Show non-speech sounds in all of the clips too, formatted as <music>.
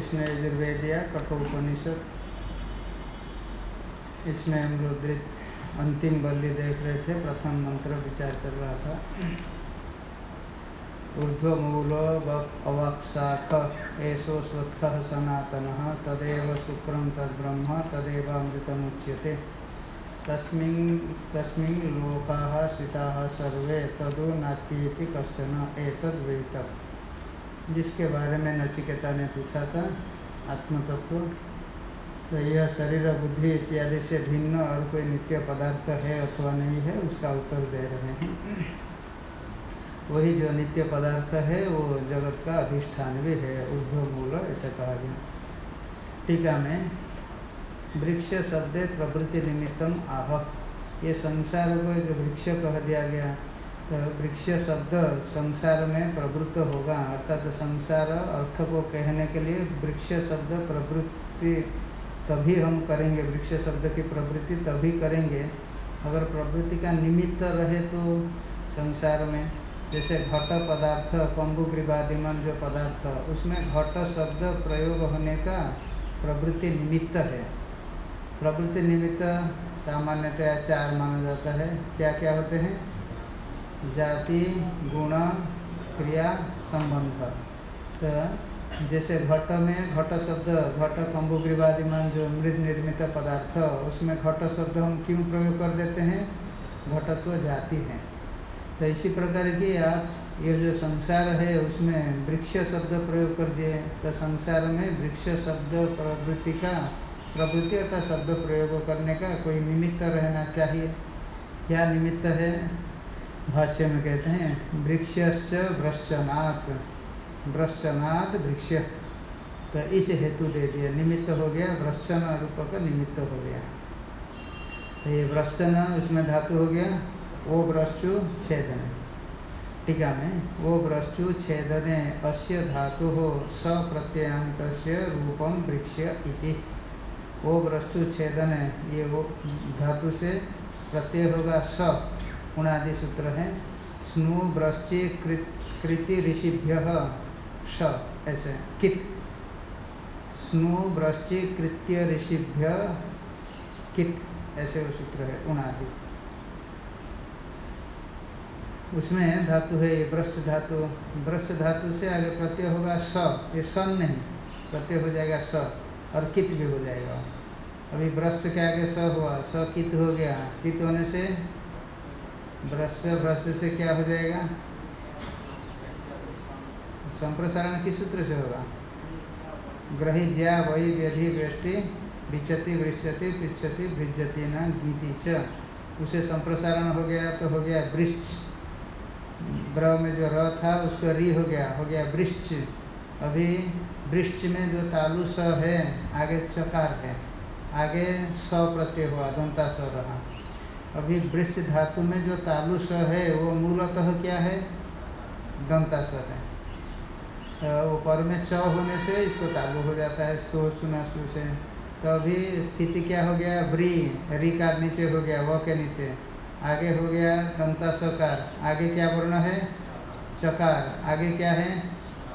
कृष्ण यजुर्वेदिया कठोपनिषद। इसमें हम लोग अंतिम बल्ली देख रहे थे, प्रथम मंत्र विचार चल रहा था। ऊर्ध्वमूल अवाक्शाख एषो स्वत्थ सनातन, तदेव शुक्रम तद्ब्रह्म, तदेवामृतमुच्यते। तस्मिन् तस्मिन् लोकाः स्थिताः सर्वे, तदो नात्येति कश्चन एतद्वेतम् जिसके बारे में नचिकेता ने पूछा था, आत्मतत्व। तो यह शरीर बुद्धि इत्यादि से भिन्न और कोई नित्य पदार्थ है अथवा नहीं है, उसका उत्तर दे रहे हैं। वही जो नित्य पदार्थ है, वो जगत का अधिष्ठान भी है ऊर्ध्व मूल ऐसा कहा गया। टीका में, वृक्ष शब्द प्रवृत्ति निमित्तम आह। ये संसार को एक वृक्ष कह दिया गया। वृक्ष शब्द संसार में प्रवृत्त होगा, अर्थात संसार अर्थ को कहने के लिए वृक्ष शब्द प्रवृत्ति तभी हम करेंगे, वृक्ष शब्द की प्रवृत्ति तभी करेंगे। अगर प्रवृत्ति का निमित्त रहे तो संसार में, जैसे घट पदार्थ पंगु ग्रीवादिमान जो पदार्थ, उसमें घट शब्द प्रयोग होने का प्रवृत्ति निमित्त है। प्रवृत्ति निमित्त सामान्यतया चार माना जाता है। क्या क्या होते हैं? जाति, गुण, क्रिया, संबंध। तो जैसे घट में घट शब्द, घट कम्बुग्रीवादिमान जो मृद निर्मित पदार्थ, उसमें घट शब्द हम क्यों प्रयोग कर देते हैं? घटत्व तो जाति है। तो इसी प्रकार की आप ये जो संसार है, उसमें वृक्ष शब्द प्रयोग कर दिए। तो संसार में वृक्ष शब्द प्रवृत्ति का, प्रवृत्ति अर्थात शब्द प्रयोग करने का कोई निमित्त रहना चाहिए? क्या निमित्त है? भाष्य में कहते हैं वृक्षश्च वृश्चनात् वृश्चनात् वृक्ष तो इस हेतु दे दिया, निमित्त हो गया रूप का निमित्त हो गया। तो ये वृश्चन उसमें धातु हो गया, वो वृश्चु छेदन। टीका में, वो वृश्चु छेदने अस्य धातु हो स प्रत्यंत रूपम वृक्ष इति। वो वृश्चु छेदन, ये वो धातु से प्रत्यय होगा, स। उणादि सूत्र है। स्नु वृश्चि कृति ऋषिभ्य ऐसे। कित। स्नु वृश्चि कृत्य ऋषिभ्य कित, ऐसे वो सूत्र है, उणादि। उसमें धातु है, ये भ्रष्ट धातु। भ्रष्ट धातु से आगे प्रत्यय होगा स, ये सन नहीं, प्रत्यय हो जाएगा स, और कित भी हो जाएगा। अभी भ्रष्ट के आगे स हुआ, स कित हो गया। कित होने से भ्रष्ट भ्रष्ट से क्या हो जाएगा? संप्रसारण किस सूत्र से होगा? ग्रही ज्या वही व्यधि व्यष्टि विचति वृक्षति पृछति भृजति न गीति च। उसे संप्रसारण हो गया तो हो गया वृक्ष ब्र में जो र था, उसका री हो गया हो गया वृक्ष अभी वृक्ष में जो तालु स है, आगे चकार है। आगे स प्रत्यय हुआ दंता स रहा। अभी वृक्ष धातु में जो तालु स है, वो मूलतः क्या है? दंता स है। तो ऊपर में च होने से इसको तालु हो जाता है, सो, सुना, सु से। तो अभी स्थिति क्या हो गया? ब्री री का नीचे हो गया, व के नीचे। आगे हो गया दंता सकार। आगे क्या वर्ण है? चकार। आगे क्या है?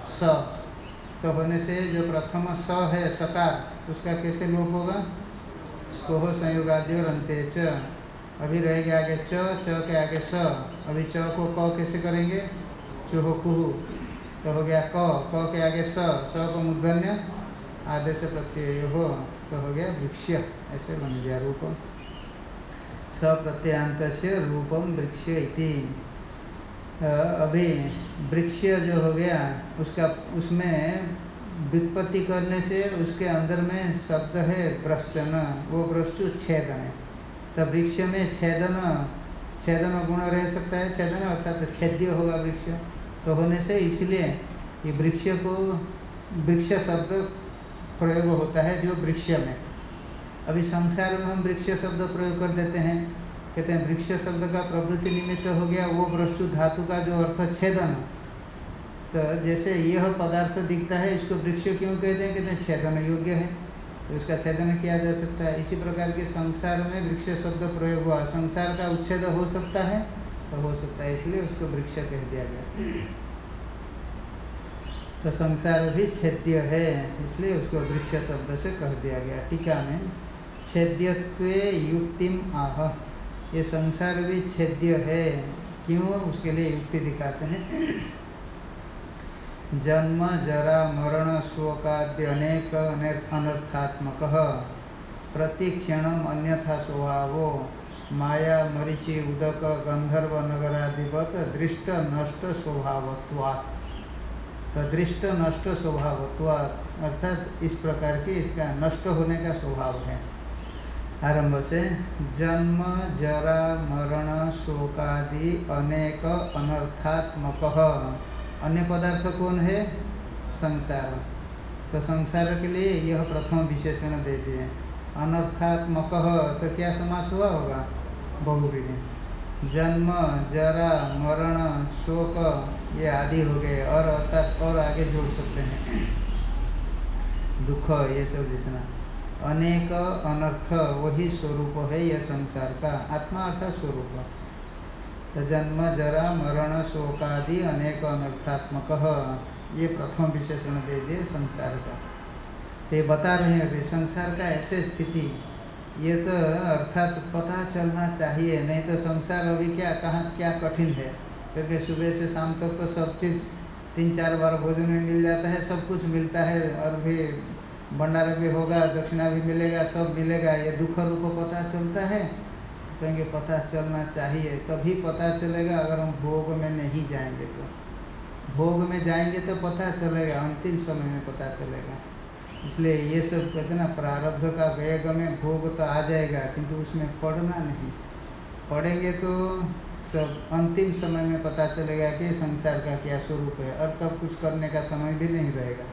स। तो होने से जो प्रथम स है, सकार, उसका कैसे लोप होगा? स्कोह संयोगादि और अंत्य अभी रहेगा आगे च च के आगे स। अभी च को क कैसे करेंगे? चुह कुह। तो हो गया क क के आगे स। स को मूर्धन्य आदेश प्रत्यय। हो तो हो गया वृक्ष ऐसे बन गया रूप। स प्रत्यांत से रूपम वृक्ष इति अभी वृक्ष जो हो गया, उसका, उसमें वित्पत्ति करने से उसके अंदर में शब्द है भ्रष्टन वो भ्रष्टु छेदन है। तो वृक्ष में छेदन छेदन गुण रह सकता है, छेदन अर्थात तो छेद्य होगा वृक्ष। तो होने से इसलिए ये वृक्ष को, वृक्ष शब्द प्रयोग होता है जो वृक्ष में। अभी संसार में हम वृक्ष शब्द प्रयोग कर देते हैं। कहते हैं, वृक्ष शब्द का प्रवृत्ति निमित्त हो गया, वो वृक्षु धातु का जो अर्थ छेदन। तो जैसे यह पदार्थ दिखता है, इसको वृक्ष क्यों कहते हैं? कहते हैं, छेदन योग्य है। तो इसका छेदन किया जा सकता है। इसी प्रकार के संसार में वृक्ष शब्द प्रयोग हुआ। संसार का उच्छेद हो सकता है तो हो सकता है, इसलिए उसको वृक्ष कह दिया गया। तो संसार भी छेद्य है, इसलिए उसको वृक्ष शब्द से कह दिया गया। टीका में छेद्यत्व युक्तिम आह। ये संसार भी छेद्य है। क्यों? उसके लिए युक्ति दिखाते हैं। जन्म, जरा, मरण शोकाद्य अनेक अनर्थात्मक। प्रतिक्षण अन्यथा स्वभावो। माया, मरीचि, उदक, गंधर्व, नगराधिपत, दृष्ट, नष्ट, स्वभावत्वात्। तो दृष्ट नष्ट, स्वभावत्वात्। अर्थात इस प्रकार की इसका नष्ट होने का स्वभाव है। आरंभ से, जन्म, जरा, मरण, शोकादि अनेक अनर्थात्मक। अन्य पदार्थ कौन है? संसार। तो संसार के लिए यह प्रथम विशेषण दे दिए। अनर्थात्मक तो क्या समास हुआ होगा? बहुब्रीहि जन्म, जरा, मरण, शोक, ये आदि हो गए, और अर्थात और आगे जोड़ सकते हैं। दुख, ये सब जितना। अनेक अनर्थ, वही स्वरूप है यह संसार का। आत्मा अर्थात स्वरूप। जन्म जरा, मरण, शोकादि अनेक अनर्थात्मक। ये प्रथम विशेषण दे दिए संसार का। ये बता रहे हैं अभी, संसार का ऐसे स्थिति। ये तो अर्थात पता चलना चाहिए, नहीं तो संसार अभी क्या, कहाँ, क्या कठिन है? क्योंकि सुबह से शाम तक तो सब चीज़ तीन चार बार भोजन में मिल जाता है, सब कुछ मिलता है। और भी भंडारा भी होगा, दक्षिणा भी मिलेगा, सब मिलेगा। ये दुख रूप पता चलता है। कहेंगे, पता चलना चाहिए। तभी पता चलेगा अगर हम भोग में नहीं जाएँगे तो। भोग में जाएँगे तो पता चलेगा, अंतिम समय में पता चलेगा। इसलिए ये सब कहते ना, प्रारब्ध का वेग में भोग तो आ जाएगा, किंतु उसमें पढ़ना नहीं। पढ़ेंगे तो सब अंतिम समय में पता चलेगा कि संसार का क्या स्वरूप है, और तब कुछ करने का समय भी नहीं रहेगा।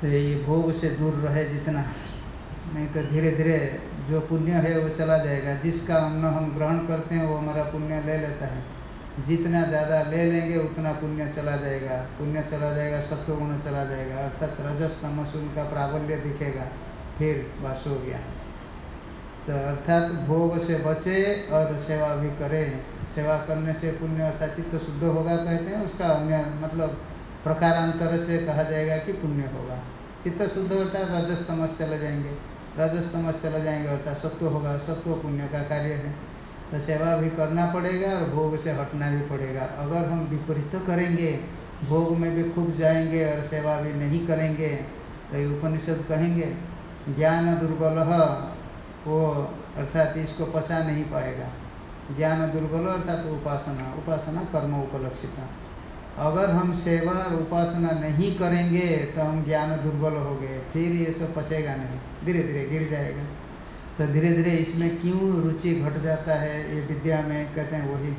तो ये भोग से दूर रहे जितना, नहीं तो धीरे धीरे जो पुण्य है वो चला जाएगा। जिसका अन्न हम ग्रहण करते हैं, वो हमारा पुण्य ले लेता है। जितना ज़्यादा ले लेंगे, उतना पुण्य चला जाएगा। पुण्य चला जाएगा सत्व गुण चला जाएगा। अर्थात रजस तमस उनका प्राबल्य दिखेगा। फिर बस हो गया। तो अर्थात भोग से बचे और सेवा भी करें। सेवा करने से पुण्य अर्थात चित्त शुद्ध होगा कहते हैं। उसका अन्य मतलब प्रकारांतर से कहा जाएगा कि पुण्य होगा। चित्त शुद्ध अर्थात रजस तमस चले जाएँगे। रजस तमस चले जाएँगे, अर्थात सत्व होगा, सत्व पुण्य का कार्य है। तो सेवा भी करना पड़ेगा और भोग से हटना भी पड़ेगा। अगर हम विपरीत करेंगे, भोग में भी खूब जाएँगे और सेवा भी नहीं करेंगे तो ये उपनिषद कहेंगे, ज्ञान दुर्बल वो अर्थात इसको पचा नहीं पाएगा। ज्ञान दुर्बल, अर्थात उपासना उपासना कर्म उपलक्षिता। अगर हम सेवा और उपासना नहीं करेंगे तो हम ज्ञान दुर्बल हो गए। फिर ये सब पचेगा नहीं। धीरे धीरे गिर जाएगा। तो धीरे धीरे इसमें क्यों रुचि घट जाता है, ये विद्या में कहते हैं वही।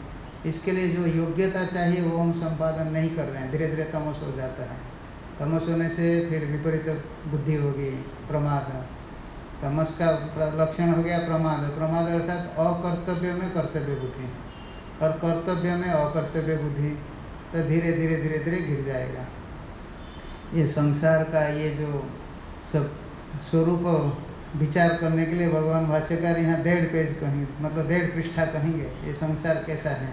इसके लिए जो योग्यता चाहिए, वो हम संपादन नहीं कर रहे हैं। धीरे धीरे तमस हो जाता है। तमस होने से फिर विपरीत बुद्धि होगी, प्रमाद। तमस का लक्षण हो गया प्रमाद। प्रमाद अर्थात अकर्तव्य में कर्तव्य बुद्धि। और कर्तव्य में अकर्तव्य बुद्धि। तो धीरे धीरे धीरे धीरे गिर जाएगा। ये संसार का ये जो सब स्वरूप विचार करने के लिए भगवान भाष्यकार यहाँ डेढ़ पेज कहेंगे मतलब डेढ़ पृष्ठा कहेंगे, ये संसार कैसा है?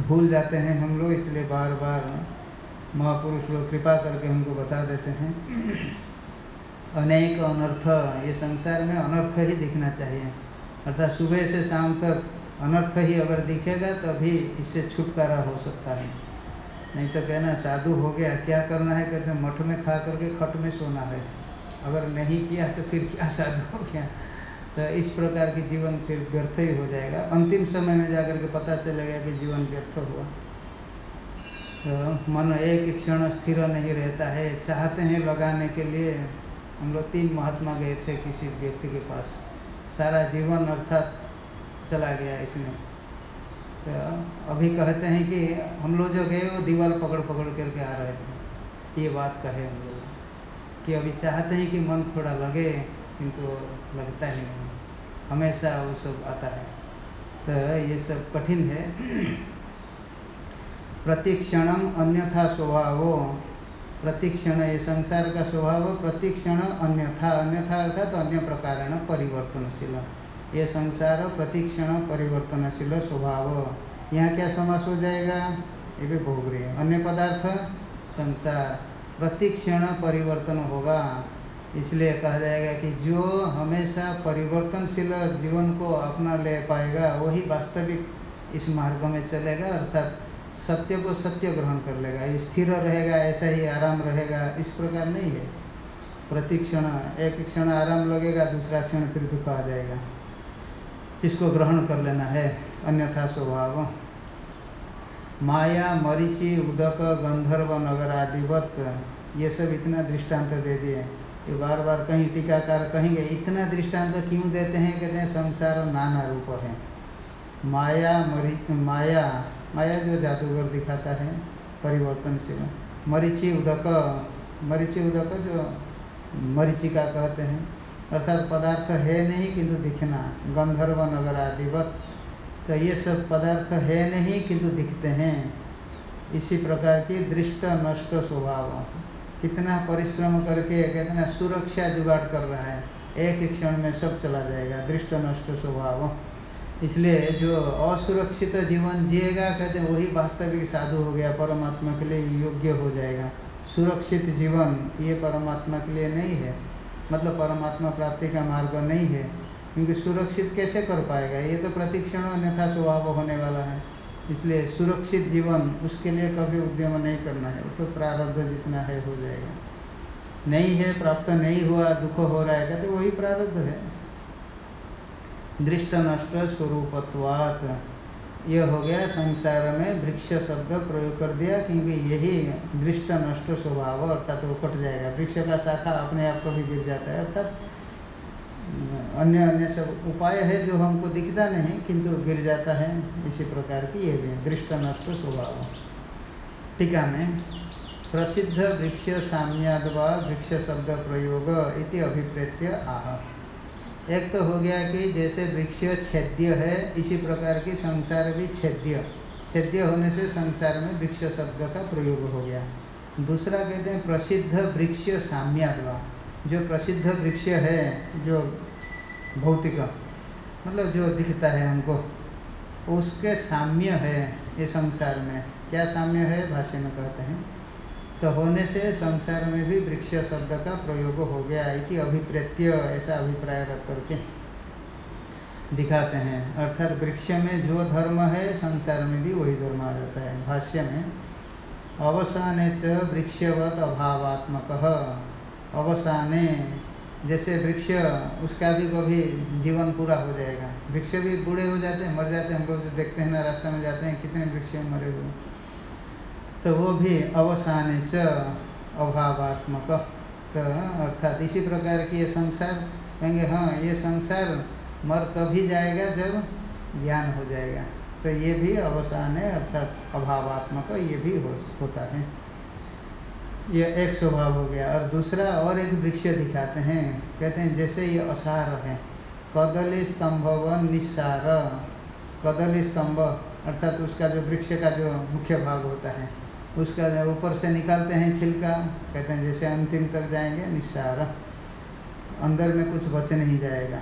भूल जाते हैं हम लोग, इसलिए बार बार महापुरुष लोग कृपा करके हमको बता देते हैं। अनेक अनर्थ, ये संसार में अनर्थ ही दिखना चाहिए। अर्थात सुबह से शाम तक अनर्थ ही अगर दिखेगा, तभी इससे छुटकारा हो सकता है। नहीं तो कहना, साधु हो गया, क्या करना है? कहते मठ में खा करके खट में सोना है। अगर नहीं किया तो फिर क्या साधु हो गया? तो इस प्रकार की जीवन फिर व्यर्थ ही हो जाएगा। अंतिम समय में जाकर के पता चलेगा कि जीवन व्यर्थ हुआ। तो मन एक क्षण स्थिर नहीं रहता है। चाहते हैं लगाने के लिए। हम लोग तीन महात्मा गए थे किसी व्यक्ति के पास। सारा जीवन अर्थात चला गया इसमें। तो अभी कहते हैं कि हम लोग जो गए, वो दीवार पकड़ पकड़ करके आ रहे थे। ये बात कहे हम लोग। कि अभी चाहते हैं कि मन थोड़ा लगे, किंतु लगता ही नहीं। हमेशा वो सब आता है। तो ये सब कठिन है। प्रतिक्षणम अन्यथा स्वभाव। प्रतिक्षण ये संसार का स्वभाव, प्रतिक्षण अन्यथा। अन्यथा अर्थात तो अन्य प्रकार परिवर्तनशील। ये संसार प्रतिक्षण परिवर्तनशील स्वभाव। यहाँ क्या समास हो जाएगा? ये भी भोग रहे अन्य पदार्थ, संसार। प्रतिक्षण परिवर्तन होगा। इसलिए कहा जाएगा कि जो हमेशा परिवर्तनशील जीवन को अपना ले पाएगा, वही वास्तविक इस मार्ग में चलेगा, अर्थात सत्य को सत्य ग्रहण कर लेगा। स्थिर रहेगा, ऐसा ही आराम रहेगा। इस प्रकार नहीं है। प्रतिक्षण, एक क्षण आराम लगेगा, दूसरा क्षण फिर दुख आ जाएगा। इसको ग्रहण कर लेना है? अन्यथा स्वभाव। माया, मरीचि, उदक, गंधर्व, नगर आदिवत ये सब इतना दृष्टांत दे दिए। ये बार बार कहीं टीकाकार कहेंगे, इतना दृष्टांत क्यों देते हैं? कहते हैं, संसार नाना रूप है। माया, मरी, माया माया जो जादूगर दिखाता है, परिवर्तनशील। मरीचि, उदक मरीचि, उदक जो मरीचिका कहते हैं अर्थात पदार्थ है नहीं, किंतु दिखना। गंधर्व नगर आदिवत तो ये सब पदार्थ है नहीं, किंतु दिखते हैं। इसी प्रकार की दृष्ट नष्ट स्वभाव। कितना परिश्रम करके, कितना सुरक्षा जुगाड़ कर रहा है, एक क्षण में सब चला जाएगा, दृष्ट नष्ट स्वभाव। इसलिए जो असुरक्षित जीवन जिएगा, कहते वही वास्तविक साधु हो गया, परमात्मा के लिए योग्य हो जाएगा। सुरक्षित जीवन, ये परमात्मा के लिए नहीं है। मतलब परमात्मा प्राप्ति का मार्ग नहीं है, क्योंकि सुरक्षित कैसे कर पाएगा? ये तो प्रतिक्षण अन्यथा स्वभाव होने वाला है। इसलिए सुरक्षित जीवन, उसके लिए कभी उद्यम नहीं करना है। तो प्रारब्ध जितना है, हो जाएगा। नहीं है, प्राप्त नहीं हुआ, दुख हो रहा है तो वही प्रारब्ध है। दृष्ट नष्ट स्वरूपत्वात। यह हो गया संसार में वृक्ष शब्द प्रयोग कर दिया, क्योंकि यही दृष्ट नष्ट स्वभाव अर्थात वो कट जाएगा। वृक्ष का शाखा अपने आप को भी गिर जाता है, अर्थात अन्य अन्य सब उपाय है जो हमको दिखता नहीं, किंतु गिर जाता है। इसी प्रकार की यह भी दृष्ट नष्ट स्वभाव। टीका में, प्रसिद्ध वृक्ष साम्याद वृक्ष शब्द प्रयोग इति अभिप्रेत्य आह। एक तो हो गया कि जैसे वृक्ष छेद्य है, इसी प्रकार की संसार भी छेद्य। छेद्य होने से संसार में वृक्ष शब्द का प्रयोग हो गया। दूसरा कहते हैं प्रसिद्ध वृक्ष साम्याद्वा जो प्रसिद्ध वृक्ष है, जो भौतिक मतलब जो दिखता है हमको, उसके साम्य है ये संसार में। क्या साम्य है? भाष्य में कहते हैं। तो होने से संसार में भी वृक्ष शब्द का प्रयोग हो गया इति अभिप्रेत्य ऐसा अभिप्राय रख करके दिखाते हैं। अर्थात वृक्ष में जो धर्म है, संसार में भी वही धर्म आ जाता है। भाष्य में, अवसाने च वृक्षवत अभावात्मक। अवसाने, जैसे वृक्ष, उसका भी कभी जीवन पूरा हो जाएगा। वृक्ष भी बूढ़े हो जाते हैं, मर जाते हैं, हम लोग जो देखते हैं ना, रास्ता में जाते हैं, कितने वृक्ष मरे हुए तो वो भी अवसान च अभावात्मक तो अर्थात इसी प्रकार की ये संसार कहेंगे हाँ ये संसार मर तभी जाएगा जब ज्ञान हो जाएगा। तो ये भी अवसान है अर्थात अभावात्मक ये भी हो, होता है। ये एक स्वभाव हो गया। और दूसरा और एक वृक्ष दिखाते हैं। कहते हैं जैसे ये असार है। कदली स्तंभ व निस्सार। कदली स्तंभ अर्थात उसका जो वृक्ष का जो मुख्य भाग होता है। उसका ऊपर से निकालते हैं छिलका, कहते हैं जैसे अंतिम तक जाएँगे, निस्सार। अंदर में कुछ बच नहीं जाएगा।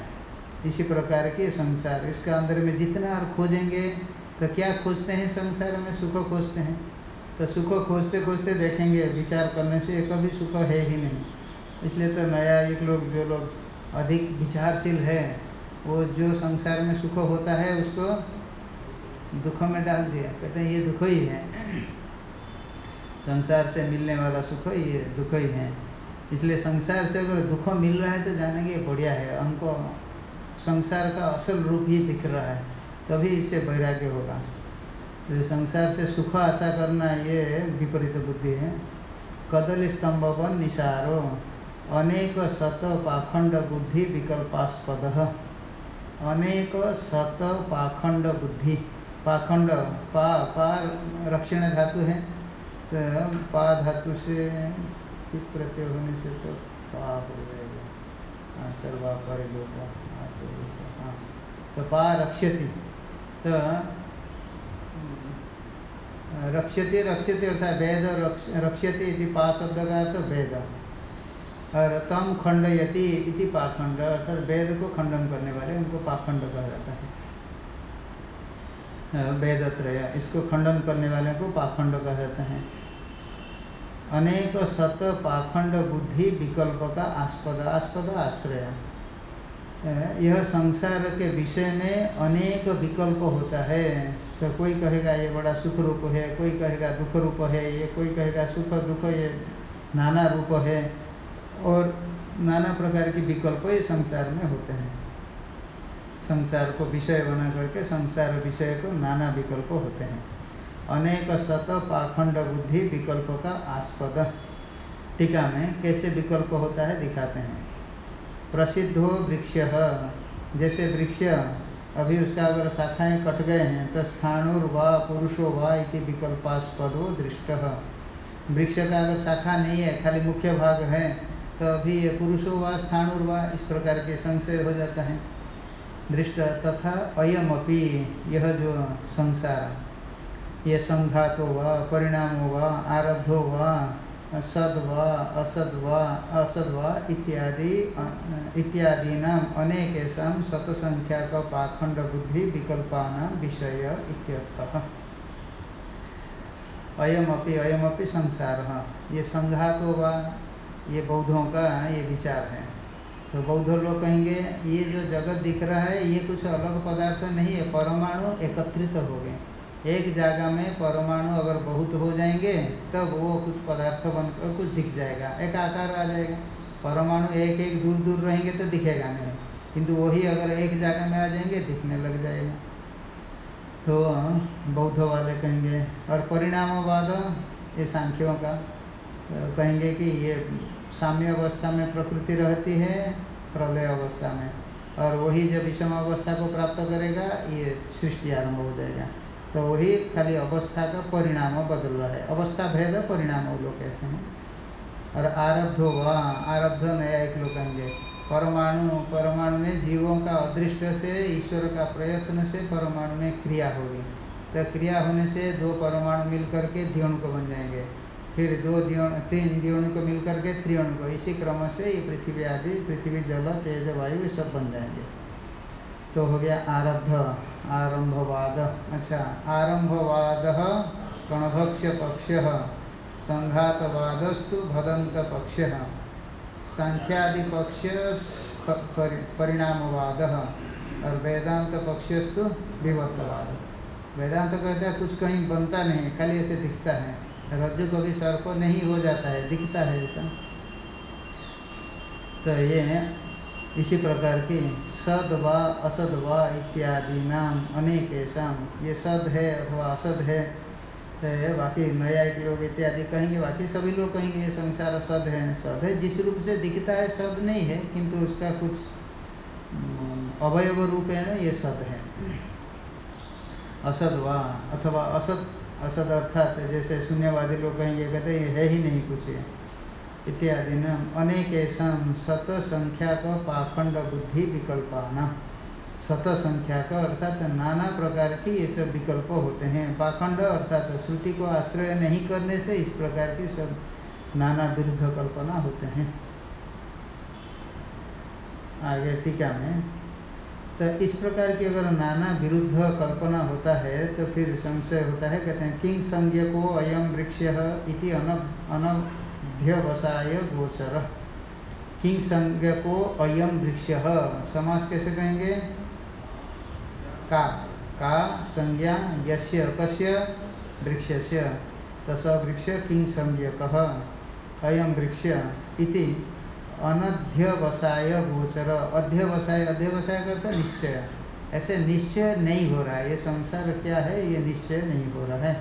इसी प्रकार के संसार। इसका अंदर में जितना और खोजेंगे तो क्या खोजते हैं संसार में? सुख खोजते हैं। तो सुख खोजते खोजते देखेंगे, विचार करने से कभी सुख है ही नहीं। इसलिए तो नया एक लोग, जो लोग अधिक विचारशील है, वो जो संसार में सुख होता है, उसको दुख में डाल दिया। कहते हैं, ये दुख ही है। संसार से मिलने वाला सुख ये दुख ही है। इसलिए संसार से अगर दुख मिल रहा है तो जानेंगे बढ़िया है। हमको संसार का असल रूप ही दिख रहा है, तभी इससे वैराग्य होगा। तो संसार से सुख आशा करना ये विपरीत बुद्धि है। कदल स्तंभ व निशारो अनेक शत पाखंड बुद्धि विकल्पास्पद। अनेक शत पाखंड बुद्धि, पाखंड, पा पा रक्षण धातु है। तो पा धातु से प्रत्यय होने से तो पा हो जाएगा। हाँ सर्वा परिलोक हाँ। तो पा रक्षति। तो रक्षति रक्षति अर्थात वेद रक्षति इति पा शब्द का अर्थ वेद। और तम खंडयति इति पाखंड, अर्थात वेद को खंडन करने वाले, उनको पाखंड कहा जाता है। वेद त्रय इसको खंडन करने वाले को पाखंड कहा जाता है। अनेक सत पाखंड बुद्धि विकल्प का आस्पद आस्पद आश्रय। यह संसार के विषय में अनेक विकल्प होता है। तो कोई कहेगा, ये बड़ा सुख रूप है। कोई कहेगा, दुख रूप है। ये कोई कहेगा, सुख, दुख, ये नाना रूप है। और नाना प्रकार के विकल्प ये संसार में होते हैं। संसार को विषय बना करके संसार विषय को नाना विकल्प होते हैं। अनेक शत पाखंड बुद्धि विकल्प का आस्पद। टीका में कैसे विकल्प होता है दिखाते हैं। प्रसिद्धो वृक्ष। जैसे वृक्ष, अभी उसका अगर शाखाएँ कट गए हैं तो स्थाणुर व पुरुषो व विकल्पास्पदो दृष्ट। वृक्ष का अगर शाखा नहीं है, खाली मुख्य भाग है तो अभी ये पुरुषो व स्थाणुर व इस प्रकार के संशय हो जाता है। दृष्ट तथा अयमपि यह जो संसार, ये संघातो व, परिणामो व, आरब्धो व सद व, असद व असद व इत्यादि इत्यादीना अनेकेशा शतसंख्याक पाखंड बुद्धि विकल्पाना विषय इत्यर्थः। अयमपि अयमपि संसार, ये संघातो व, ये बौद्धों का ये विचार है। तो बौद्ध लोग कहेंगे, ये जो जगत दिख रहा है, ये कुछ अलग पदार्थ नहीं है, परमाणु एकत्रित हो गए। एक जगह में परमाणु अगर बहुत हो जाएँगे, तब वो कुछ पदार्थ बनकर कुछ दिख जाएगा। एक आकार आ जाएगा। परमाणु एक एक दूर दूर रहेंगे तो दिखेगा नहीं। किंतु वही अगर एक जगह में आ जाएँगे, दिखने लग जाएगा। तो बौद्ध वाले कहेंगे, और परिणामवाद ये सांख्यों का, कहेंगे कि ये साम्य अवस्था में प्रकृति रहती है, प्रलय अवस्था में। और वही जब विषम अवस्था को प्राप्त करेगा, ये सृष्टि आरंभ हो जाएगा। तो वही खाली अवस्था का परिणाम बदल रहा है। अवस्था भेद परिणाम वो लोग कहते हैं। और आरब्ध हुआ आरब्ध नया एक लोग कहेंगे परमाणु परमाणु में जीवों का अदृष्ट से, ईश्वर का प्रयत्न से परमाणु में क्रिया होगी। तो क्रिया होने से दो परमाणु मिल करके द्योण को बन जाएँगे। फिर दो द्योण तीन द्योण को मिल करके त्रियोण को, इसी क्रम से ये पृथ्वी आदि, पृथ्वी जल, तेज वायु सब बन जाएँगे। तो हो गया आरब्ध, आरंभवाद। अच्छा आरंभवाद कणभक्ष पक्ष संघातवादस्तु भदंत पक्ष सांख्यादि पक्ष परिणामवाद, और वेदांत पक्षस्तु विवर्तवाद। वेदांत कहता है कुछ कहीं बनता नहीं खाली ऐसे दिखता है। रज्जु कभी सर्प नहीं हो जाता है, दिखता है ऐसा। तो ये इसी प्रकार की सद व असद व इत्यादि नाम अनेक ऐसा ये सद है अथवा असद है बाकी नया एक लोग इत्यादि कहेंगे, बाकी सभी लोग कहेंगे ये संसार सद है सद है। जिस रूप से दिखता है सद नहीं है, किंतु उसका कुछ अवयव रूप है ना, ये सद है। असद व अथवा असद असद अर्थात जैसे शून्यवादी लोग कहेंगे, कहते हैं है नहीं कुछ इत्यादि न। अनेकेशा शत संख्याक पाखंड बुद्धि विकल्पाना। शत का अर्थात नाना प्रकार की ये सब विकल्प होते हैं। पाखंड अर्थात श्रुति को आश्रय नहीं करने से इस प्रकार की सब नाना विरुद्ध कल्पना होते हैं। आगे टीका में तो इस प्रकार की अगर नाना विरुद्ध कल्पना होता है तो फिर संशय होता है, कहते हैं किंग संज्ञ को अयम वृक्ष इति अनभ्यवसाय गोचर। किंग संज्ञ को अयम वृक्ष, समास कैसे कहेंगे? का का संज्ञा यस्य, कस्य? वृक्ष से तस वृक्ष किंग संज्ञ कह अयम वृक्ष इति अनध्यवसाय गोचर। अध्यवसाय अध्यवसाय करता निश्चय। ऐसे निश्चय नहीं हो रहा है। ये संसार क्या है? ये निश्चय नहीं हो रहा है।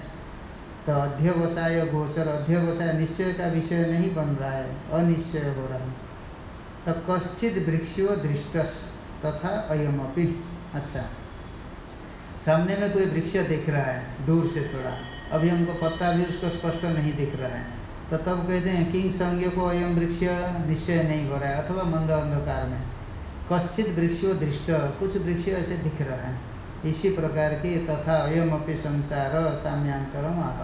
तो अध्यवसाय गोचर, अध्यवसाय निश्चय का विषय नहीं बन रहा है। अनिश्चय हो रहा है। तो कश्चित वृक्षो दृष्टस तथा अयमपि। अच्छा। सामने में कोई वृक्ष दिख रहा है, दूर से थोड़ा। अभी हमको पत्ता भी उसको स्पष्ट नहीं दिख रहा है। तो तब कहते हैं किंग संज्ञ को अयम वृक्ष निश्चय नहीं हो रहा है, अथवा मंद अंधकार में। कश्चित वृक्षो दृष्ट, कुछ वृक्ष ऐसे दिख रहा है। इसी प्रकार की तथा अयम अपनी संसार साम्यांतरम आह।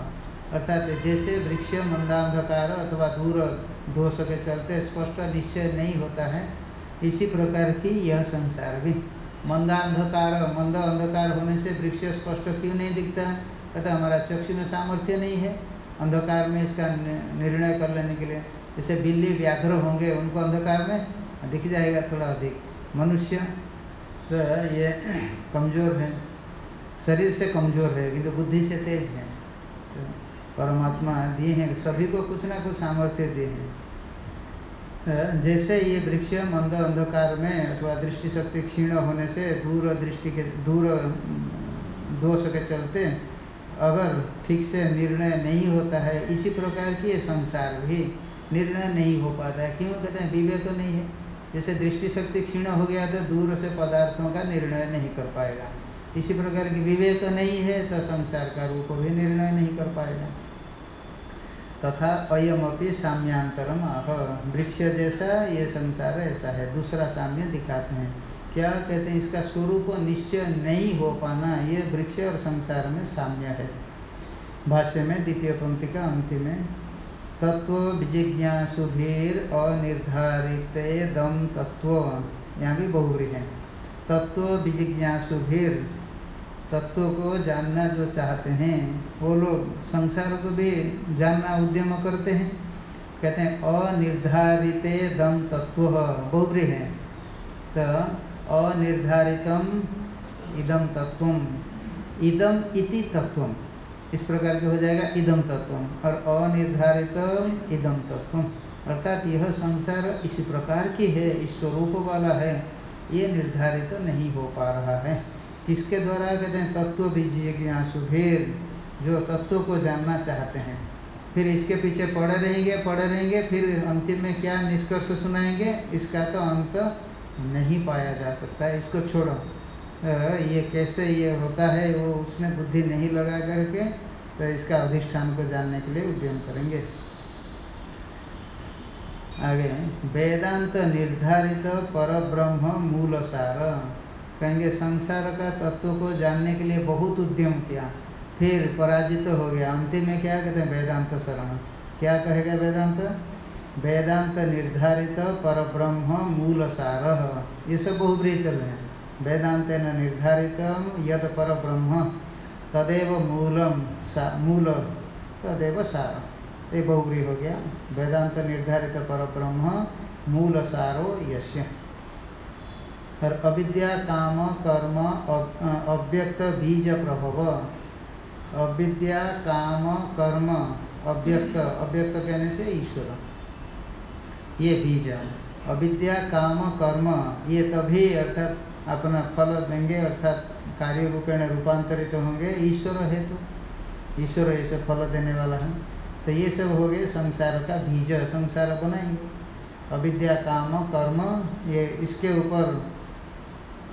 अर्थात जैसे वृक्ष मंदांधकार अथवा दूर दोष के चलते स्पष्ट निश्चय नहीं होता है, इसी प्रकार की यह संसार भी। मंदांधकार, मंद अंधकार होने से वृक्ष स्पष्ट क्यों नहीं दिखता? कहते हमारा चक्षु में सामर्थ्य नहीं है। अंधकार में इसका निर्णय कर लेने के लिए। जैसे बिल्ली व्याघ्र होंगे, उनको अंधकार में दिख जाएगा थोड़ा अधिक। मनुष्य तो ये कमज़ोर है। शरीर से कमज़ोर है, किंतु बुद्धि से तेज है। तो परमात्मा दिए हैं, सभी को कुछ ना कुछ सामर्थ्य दिए हैं। जैसे ये वृक्ष मंद अंधकार में अथवा दृष्टि शक्ति क्षीण होने से दूर दृष्टि के, दूर, दोष के चलते अगर ठीक से निर्णय नहीं होता है, इसी प्रकार की ये संसार भी निर्णय नहीं हो पाता है। क्यों? कहते हैं, विवेक तो नहीं है। जैसे दृष्टि शक्ति क्षीण हो गया तो दूर से पदार्थों का निर्णय नहीं कर पाएगा। इसी प्रकार की विवेक तो नहीं है तो संसार का रूप भी निर्णय नहीं कर पाएगा। तथा अयमपि साम्यांतरम आह, वृक्ष जैसा ये संसार ऐसा है, दूसरा साम्य दिखाते हैं। क्या कहते हैं, इसका स्वरूप निश्चय नहीं हो पाना, ये वृक्ष और संसार में साम्य है। भाष्य में, द्वितीय पंक्ति का अंतिम में, तत्व विजिज्ञासुभीर अनिर्धारित दम तत्व। यहाँ भी बहुरी है। तत्व विजिज्ञासुभीर तत्व को जानना जो चाहते हैं, वो लोग संसार को भी जानना उद्यम करते हैं। कहते हैं, अनिर्धारित दम तत्व। बहुब्री है। तो अनिर्धारितम इदम तत्व इदम इति तत्व इस प्रकार के हो जाएगा इदम तत्व और अनिर्धारित इदम तत्व अर्थात यह संसार इसी प्रकार की है, इस स्वरूप वाला है। ये निर्धारित नहीं हो पा रहा है। किसके द्वारा कहते हैं? तत्व विजिज्ञासुभेर जो तत्व को जानना चाहते हैं। फिर इसके पीछे पड़े रहेंगे पड़े रहेंगे, फिर अंतिम में क्या निष्कर्ष सुनाएँगे? इसका तो अंत नहीं पाया जा सकता इसको छोड़ो। ये कैसे ये होता है, वो उसमें बुद्धि नहीं लगा करके तो इसका अधिष्ठान को जानने के लिए उद्यम करेंगे। आगे, वेदांत निर्धारित पर ब्रह्म मूल सार कहेंगे, संसार का तत्व को जानने के लिए बहुत उद्यम किया, फिर पराजित तो हो गया। अंतिम में क्या कहते हैं? वेदांत शरण। क्या कहेगा वेदांत? वेदांत निर्धारित पर ब्रह्म मूल सार। ये सब बहुब्री चल रहे हैं। वेदांत निर्धारित यद पर ब्रह्म तदेव मूलम सा, मूल, तदेव सार। ये बहुग्री हो गया। वेदांत निर्धारित पर ब्रह्म मूल सारो यश्य और अविद्या, काम, कर्म अव्यक्त, बीज, प्रभव। अविद्या, काम, कर्म, अव्यक्त। अव्यक्त कहने से ईश्वर। ये बीज अविद्या, काम, कर्म, ये तभी अर्थात अपना फल देंगे, अर्थात कार्य रूपेण रूपांतरित तो होंगे ईश्वर है तो ईश्वर ऐसे फल देने वाला है। तो ये सब हो गए संसार का बीज, संसार बनाएँगे। अविद्या, काम, कर्म, ये इसके ऊपर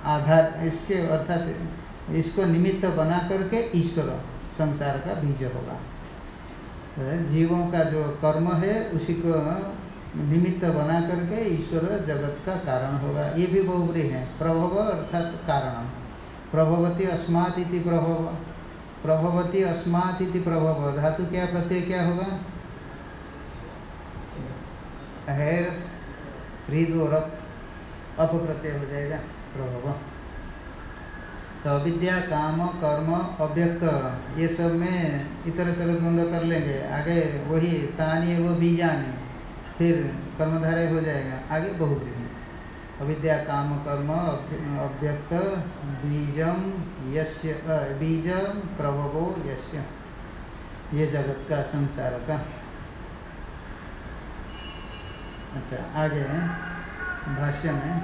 आधार, इसके अर्थात इसको निमित्त बना करके ईश्वर, संसार का बीज होगा। तो जीवों का जो कर्म है, उसी को निमित्त बना करके ईश्वर जगत का कारण होगा। ये भी बहुबरी है। प्रभव अर्थात कारण। प्रभवती अस्मात इति प्रभव। प्रभवती अस्मात इति प्रभव। धातु क्या प्रत्यय क्या होगा? हैर हृद और अप प्रत्यय हो जाएगा। प्रभव। तो अविद्या काम, कर्म, अव्यक्त, ये सब में इतर तरह द्वंद्व कर लेंगे। आगे वही तानी वो बीजानी। फिर कर्मधारय हो जाएगा, आगे बहुब्रीही अविद्या काम कर्म अव्यक्त बीजम यस्य बीज प्रभवो यस्य। ये जगत का संसार का। अच्छा आगे भाष्य में,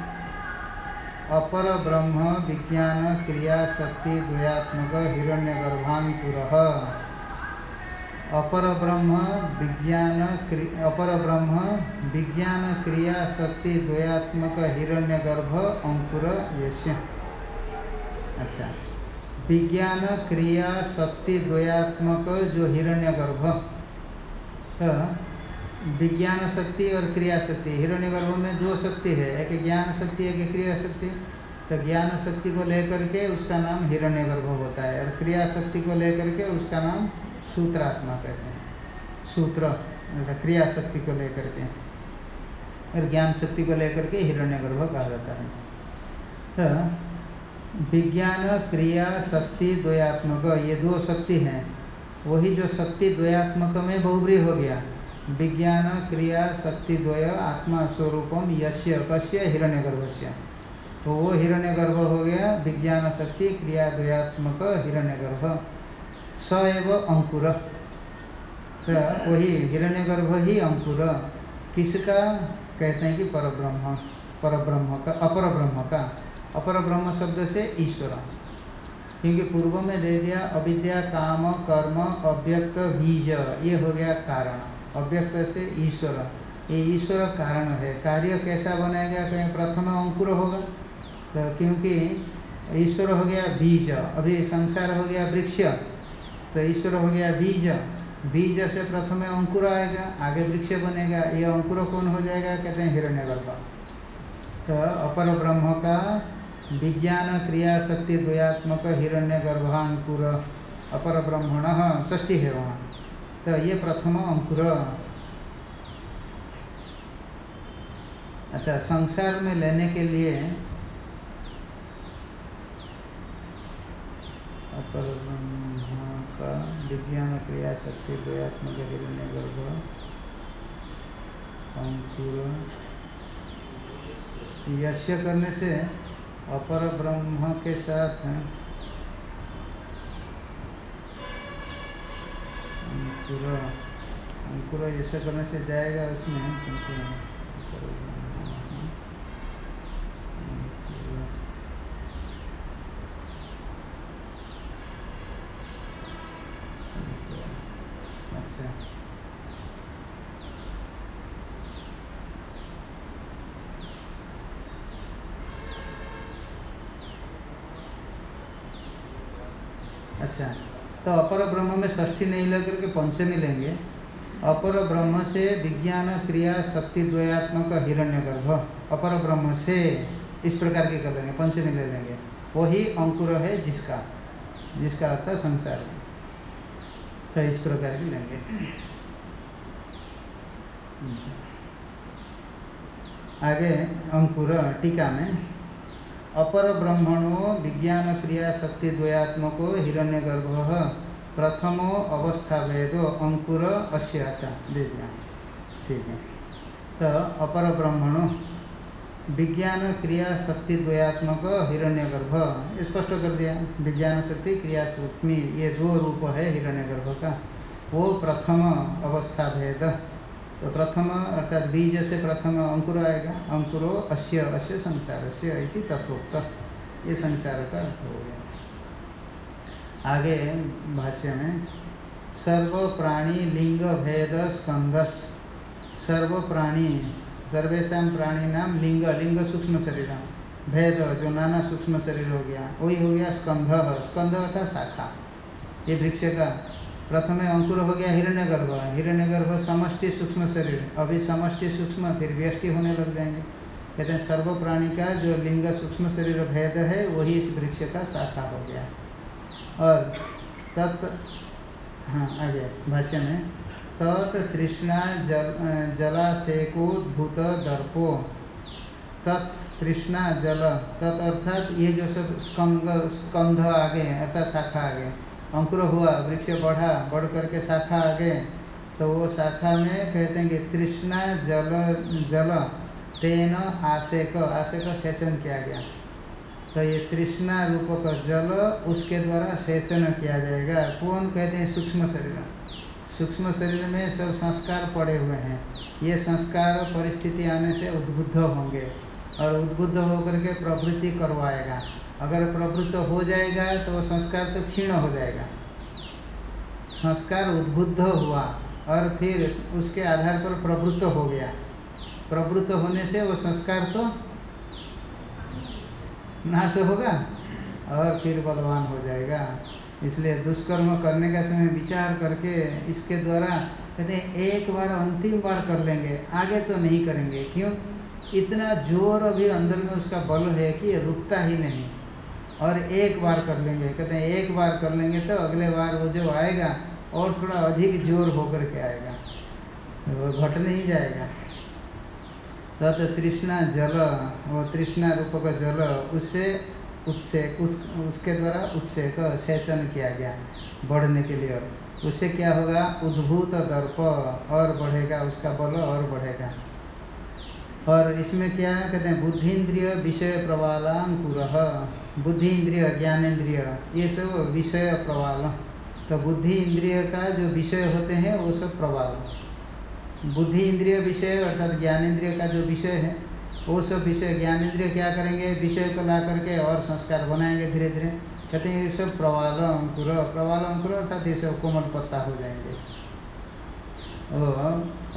अपर ब्रह्म विज्ञान क्रिया शक्ति द्वयात्मक हिरण्यगर्भांकुर अपर ब्रह्म विज्ञान अपर ब्रह्म विज्ञान क्रिया शक्ति द्वयात्मक हिरण्यगर्भ अंकुर अच्छा। विज्ञान क्रिया शक्ति द्वयात्मक जो हिरण्यगर्भ। तो विज्ञान शक्ति और क्रिया शक्ति, हिरण्यगर्भ में दो शक्ति है, एक ज्ञान शक्ति, एक क्रिया शक्ति। तो ज्ञान शक्ति को लेकर के उसका नाम हिरण्यगर्भ होता है और क्रिया शक्ति को लेकर के उसका नाम सूत्रात्मा कहते हैं। सूत्र क्रिया शक्ति को लेकर के। और ज्ञान शक्ति को लेकर के हिरण्यगर्भ कहा जाता है। तो विज्ञान, क्रिया, शक्ति, द्वयात्मक, ये दो शक्ति हैं। वही जो शक्ति द्वयात्मक में बहुब्री हो गया। विज्ञान, क्रिया, शक्ति, द्वय, आत्मा स्वरूपम यश्य कश्य हिरण्य हिरण्यगर्भस्य। तो वो हिरण्यगर्भ हो गया, विज्ञान, शक्ति, क्रिया, द्वयात्मक, हिरण्यगर्भ। स एव अंकुर। वही हिरण्यगर्भ ही अंकुर। किसका? कहते हैं कि परब्रह्म। परब्रह्म का अपर ब्रह्म का। अपर ब्रह्म शब्द से ईश्वर। क्योंकि पूर्व में दे दिया, अविद्या, काम, कर्म, अव्यक्त, बीज। ये हो गया कारण। अव्यक्त से ईश्वर। ये ईश्वर कारण है। कार्य कैसा बनाएगा? कहीं प्रथम अंकुर होगा। तो क्योंकि ईश्वर हो गया बीज। अभी संसार हो गया वृक्ष। तो ईश्वर हो गया बीज। बीज से प्रथम अंकुर आएगा, आगे वृक्ष बनेगा, ये अंकुर कौन हो जाएगा? कहते हैं हिरण्यगर्भ। तो अपर ब्रह्म का विज्ञान, क्रिया शक्ति, द्वयात्मक हिरण्य गर्भांकुर अपर ब्रह्मण ष्ठी है वहाँ तो ये प्रथम अंकुर। अच्छा संसार में लेने के लिए अपर ब्रह्म विज्ञान क्रिया शक्ति द्वयात्मक हिरण्य गर्भ अंकुर यश्य करने से अपर ब्रह्म के साथ अंकुर अंकुर ऐसे करने से जाएगा उसमें किंतु अच्छा अच्छा तो अपर ब्रह्म में षष्ठी नहीं लेकर के पंचमी लेंगे। अपर ब्रह्म से विज्ञान, क्रिया, शक्ति, द्वयात्मक, हिरण्य गर्भ। अपर ब्रह्म से इस प्रकार के कर लेंगे, पंचमी ले लेंगे। वही अंकुर है जिसका जिसका अर्थ संसार। तो इस प्रकार की लेंगे। आगे अंकुर, टीका में, अपर ब्रह्मणो विज्ञान, क्रिया, शक्ति, द्वयात्मको हिरण्यगर्भ प्रथमो अवस्था भेदो अंकुर अच्छा दे दिया ठीक है। तो अपर ब्रह्मणो, विज्ञान, क्रिया, शक्ति, द्वयात्मक, हिरण्यगर्भ स्पष्ट कर दिया। विज्ञान, शक्ति, क्रिया, शक्ति, ये दो रूप है हिरण्यगर्भ का। वो प्रथम अवस्था भेद तो प्रथम अर्थात बीज से प्रथम अंकुर आएगा। अंकुरो अश्य अश्य संसार से इति तत्वोक्त। ये संसार का अर्थ हो गया। आगे भाष्य में सर्व प्राणी लिंग भेद स्कंदस। सर्व प्राणी सर्वेशा प्राणी नाम लिंग लिंग सूक्ष्म शरीर। भेद, जो नाना सूक्ष्म शरीर हो गया, वही हो गया स्कंध। स्कंध अर्थात शाखा। ये वृक्ष का प्रथम अंकुर हो गया हिरण्य गर्भ हिरण्य गर्भ समष्टि सूक्ष्म शरीर। अभी समष्टि सूक्ष्म, फिर व्यष्टि होने लग जाएँगे। कहते हैं सर्व प्राणी का जो लिंग सूक्ष्म शरीर भेद है, वही इस वृक्ष का शाखा हो गया। और तत् हाँ आगे, भाष्य में। तत् तृष्णा जल जलाशेकोद्भूत दर्पो। तत् तृष्णा जल, तत् अर्थात ये जो सब स्कंग, स्कंध आगे अर्थात शाखा आगे अंकुर हुआ, वृक्ष बढ़ा, बढ़ करके शाखा आ गए तो वो शाखा में कहते हैं कि तृष्णा जल जल, तेन आशेक आशेक सेचन किया गया। तो ये तृष्णा रूप का जल, उसके द्वारा सेचन किया जाएगा। कौन कहते हैं सूक्ष्म शरीर? सूक्ष्म शरीर में सब संस्कार पड़े हुए हैं। ये संस्कार परिस्थिति आने से उद्बुद्ध होंगे और उद्बुद्ध होकर के प्रवृत्ति करवाएगा। अगर प्रवृत्त हो जाएगा तो संस्कार तो क्षीण हो जाएगा। संस्कार उद्बुद्ध हुआ और फिर उसके आधार पर प्रवृत्त हो गया। प्रवृत्त होने से वो संस्कार तो नाश होगा और फिर बलवान हो जाएगा। इसलिए दुष्कर्म करने का समय विचार करके इसके द्वारा कहते हैं, एक बार अंतिम बार कर लेंगे, आगे तो नहीं करेंगे। क्यों? इतना ज़ोर अभी अंदर में उसका बल है कि रुकता ही नहीं। और एक बार कर लेंगे, कहते हैं, एक बार कर लेंगे तो अगले बार वो जो आएगा और थोड़ा अधिक ज़ोर होकर के आएगा, वो घट नहीं जाएगा। तत् तो तृष्णा जल वो तृष्णा रूप का जल उससे उत्सेक उस, उसके द्वारा उत्सेक सेचन किया गया बढ़ने के लिए। उससे क्या होगा? उद्भूत दर्प और बढ़ेगा उसका बल और बढ़ेगा। और इसमें क्या है कहते हैं? बुद्धि इंद्रिय विषय प्रवालांकुर बुद्धि इंद्रिय ज्ञानेन्द्रिय ये सब विषय प्रवाल। तो बुद्धि इंद्रिय का जो विषय होते हैं वो सब प्रवाल। बुद्धि इंद्रिय विषय अर्थात ज्ञानेन्द्रिय का जो विषय है, वो सब विषय ज्ञानेन्द्रिय क्या करेंगे? विषय को ला करके और संस्कार बनाएँगे धीरे धीरे कहते हैं, ये सब प्रवाल अंकुर प्रवाल अंकुर अर्थात ये सब कोमल पत्ता हो जाएँगे।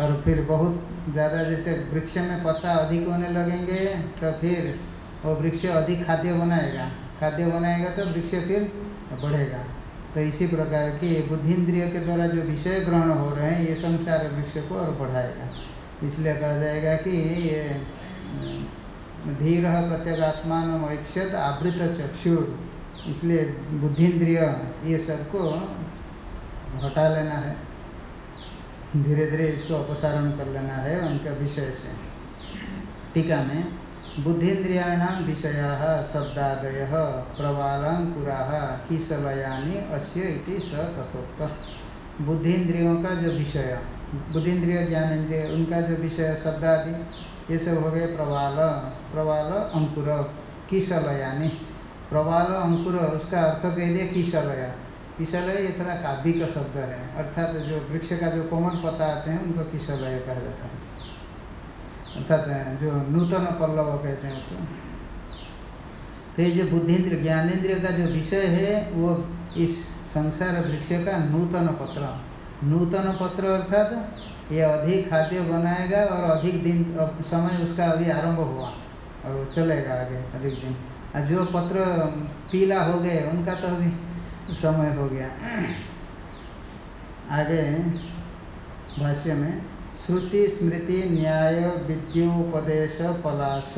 और फिर बहुत ज़्यादा जैसे वृक्ष में पत्ता अधिक होने लगेंगे तो फिर वो वृक्ष अधिक खाद्य बनाएगा। खाद्य बनाएगा तो वृक्ष फिर बढ़ेगा। तो इसी प्रकार की बुद्धिन्द्रिय के द्वारा जो विषय ग्रहण हो रहे हैं, ये संसार वृक्ष को और बढ़ाएगा। इसलिए कहा जाएगा कि ये धीर प्रत्यगात्मान ऐक्षत आवृत चक्षुर इसलिए बुद्धिन्द्रिय ये सबको हटा लेना है। धीरे धीरे इसको अपसारण कर लेना है उनका विषय से। टीका में बुद्धिन्द्रियाणाम विषया, शब्दादय प्रवालांकुरा किसलयानी इति स तथोक्त बुद्धिन्द्रियों का जो विषय, बुद्धिन्द्रिय, ज्ञानेन्द्रिय, उनका जो विषय, शब्दादि, ये सब हो गए प्रवाल प्रवाल, अंकुर किसलयानी प्रवाल, अंकुर, उसका अर्थ कह दिया किसलया किसलय ये थोड़ा काव्य का शब्द है, अर्थात जो वृक्ष का जो कोमल पता आते हैं, उनको किसलय कहा जाता है। अर्थात जो नूतन पल्लव कहते हैं उसको। तो ये जो बुद्धिन्द्र ज्ञानेन्द्रिय का जो विषय है, वो इस संसार वृक्ष का नूतन पत्र। नूतन पत्र अर्थात, ये अधिक खाद्य बनाएगा और अधिक दिन समय उसका अभी आरंभ हुआ और वो चलेगा आगे अधिक दिन। और जो पत्र पीला हो गए उनका तो अभी समय हो गया। <clears throat> आगे भाष्य में श्रुति स्मृति न्याय विद्योपदेश पलाश।